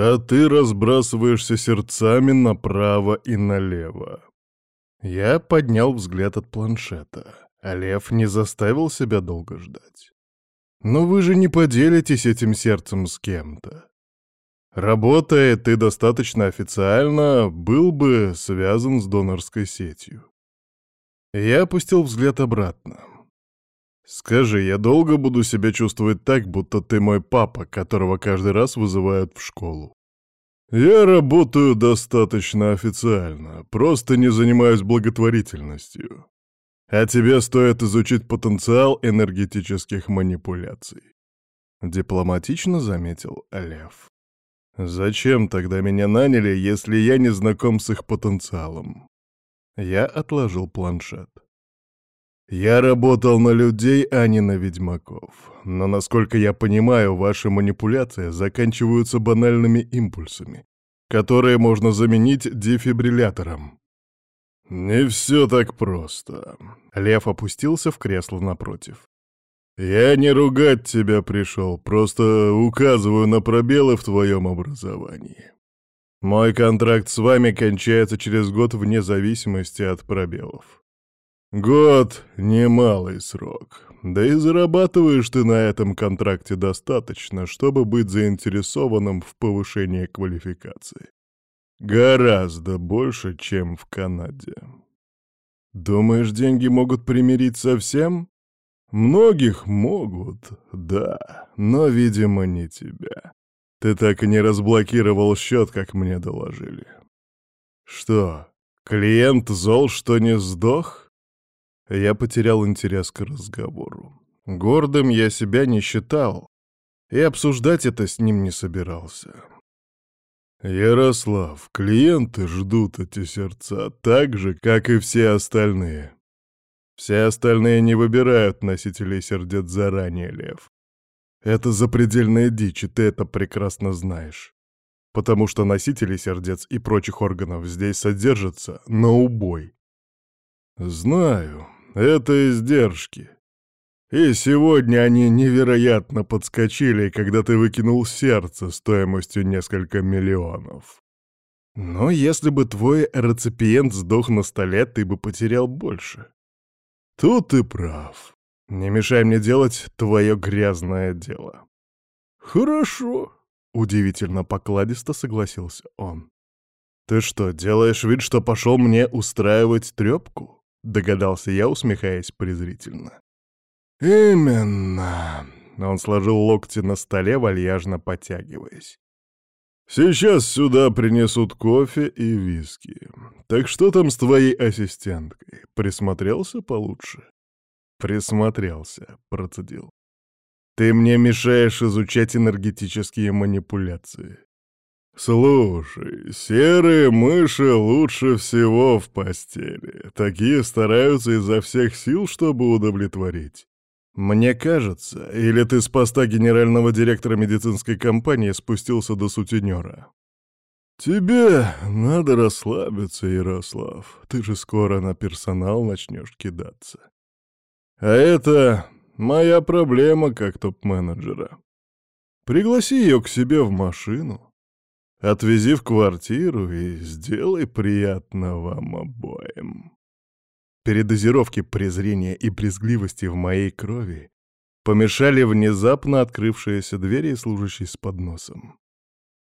А ты разбрасываешься сердцами направо и налево. Я поднял взгляд от планшета, а Лев не заставил себя долго ждать. Но вы же не поделитесь этим сердцем с кем-то. Работая ты достаточно официально, был бы связан с донорской сетью. Я опустил взгляд обратно. «Скажи, я долго буду себя чувствовать так, будто ты мой папа, которого каждый раз вызывают в школу?» «Я работаю достаточно официально, просто не занимаюсь благотворительностью. А тебе стоит изучить потенциал энергетических манипуляций», — дипломатично заметил Лев. «Зачем тогда меня наняли, если я не знаком с их потенциалом?» Я отложил планшет. Я работал на людей, а не на ведьмаков. Но, насколько я понимаю, ваши манипуляции заканчиваются банальными импульсами, которые можно заменить дефибриллятором. Не все так просто. Лев опустился в кресло напротив. Я не ругать тебя пришел, просто указываю на пробелы в твоем образовании. Мой контракт с вами кончается через год вне зависимости от пробелов. Год — немалый срок. Да и зарабатываешь ты на этом контракте достаточно, чтобы быть заинтересованным в повышении квалификации. Гораздо больше, чем в Канаде. Думаешь, деньги могут примирить совсем? Многих могут, да, но, видимо, не тебя. Ты так и не разблокировал счет, как мне доложили. Что, клиент зол, что не сдох? Я потерял интерес к разговору. Гордым я себя не считал, и обсуждать это с ним не собирался. «Ярослав, клиенты ждут эти сердца так же, как и все остальные. Все остальные не выбирают носителей сердец заранее, Лев. Это запредельная дичь, и ты это прекрасно знаешь. Потому что носители сердец и прочих органов здесь содержатся на убой. Знаю, это издержки. И сегодня они невероятно подскочили, когда ты выкинул сердце стоимостью несколько миллионов. Но если бы твой реципиент сдох на столе, ты бы потерял больше. Тут ты прав. Не мешай мне делать твое грязное дело. Хорошо, удивительно покладисто согласился он. Ты что, делаешь вид, что пошел мне устраивать трепку? — догадался я, усмехаясь презрительно. «Именно!» — он сложил локти на столе, вальяжно потягиваясь. «Сейчас сюда принесут кофе и виски. Так что там с твоей ассистенткой? Присмотрелся получше?» «Присмотрелся», — процедил. «Ты мне мешаешь изучать энергетические манипуляции. «Слушай, серые мыши лучше всего в постели. Такие стараются изо всех сил, чтобы удовлетворить. Мне кажется, или ты с поста генерального директора медицинской компании спустился до сутенера?» «Тебе надо расслабиться, Ярослав. Ты же скоро на персонал начнешь кидаться. А это моя проблема как топ-менеджера. Пригласи ее к себе в машину». Отвези в квартиру и сделай приятно вам обоим. Передозировки презрения и брезгливости в моей крови помешали внезапно открывшиеся двери и служащий с подносом.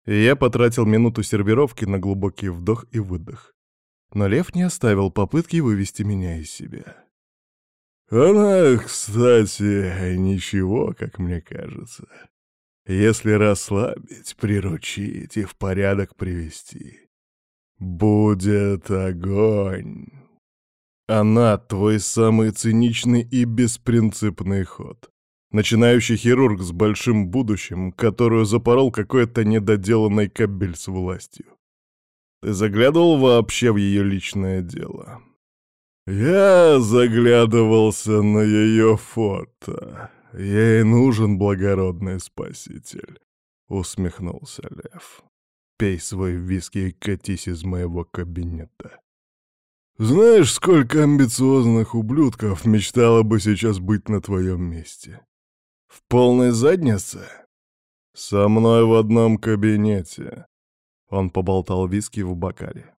Я потратил минуту сервировки на глубокий вдох и выдох. Но лев не оставил попытки вывести меня из себя. Она, кстати, ничего, как мне кажется. Если расслабить, приручить и в порядок привести. Будет огонь. Она твой самый циничный и беспринципный ход. Начинающий хирург с большим будущим, которую запорол какой-то недоделанный кабель с властью. Ты заглядывал вообще в ее личное дело? Я заглядывался на ее фото. Ей нужен благородный спаситель», — усмехнулся Лев. «Пей свой виски и катись из моего кабинета». «Знаешь, сколько амбициозных ублюдков мечтало бы сейчас быть на твоем месте? В полной заднице? Со мной в одном кабинете. Он поболтал виски в бокале.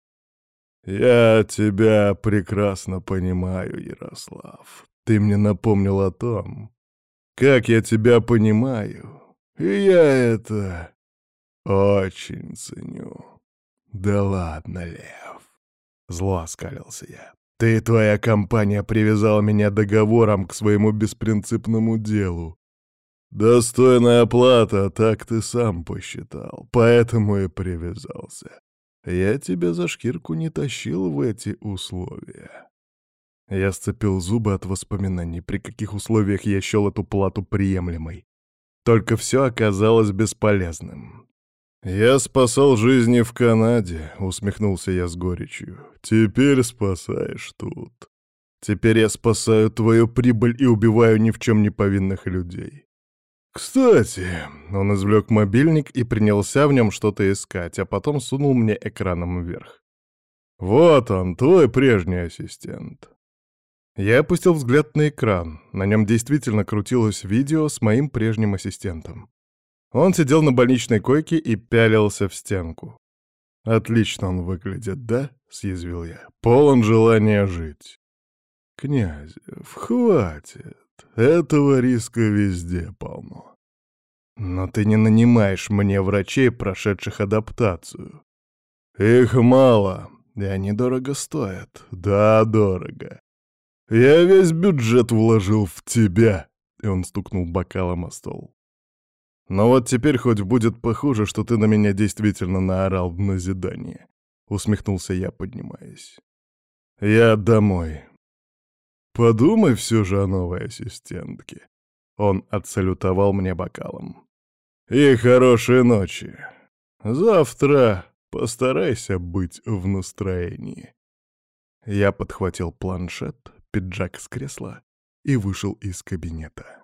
«Я тебя прекрасно понимаю, Ярослав. Ты мне напомнил о том, как я тебя понимаю, и я это очень ценю». «Да ладно, Лев!» — зло оскалился я. «Ты и твоя компания привязала меня договором к своему беспринципному делу. Достойная плата, так ты сам посчитал, поэтому и привязался. Я тебя за шкирку не тащил в эти условия. Я сцепил зубы от воспоминаний, при каких условиях я счел эту плату приемлемой. Только все оказалось бесполезным. «Я спасал жизни в Канаде», — усмехнулся я с горечью. «Теперь спасаешь тут. Теперь я спасаю твою прибыль и убиваю ни в чем не повинных людей. «Кстати», — он извлек мобильник и принялся в нем что-то искать, а потом сунул мне экраном вверх. «Вот он, твой прежний ассистент». Я опустил взгляд на экран. На нем действительно крутилось видео с моим прежним ассистентом. Он сидел на больничной койке и пялился в стенку. «Отлично он выглядит, да?» — съязвил я. «Полон желания жить». «Князев, хватит. Этого риска везде полно. Но ты не нанимаешь мне врачей, прошедших адаптацию. Их мало, и они дорого стоят. Да, дорого. Я весь бюджет вложил в тебя. И он стукнул бокалом о стол. Но вот теперь хоть будет похоже, что ты на меня действительно наорал в назидание. Усмехнулся я, поднимаясь. Я домой. Подумай все же о новой ассистентке. Он отсалютовал мне бокалом. И хорошей ночи. Завтра постарайся быть в настроении. Я подхватил планшет, пиджак с кресла и вышел из кабинета.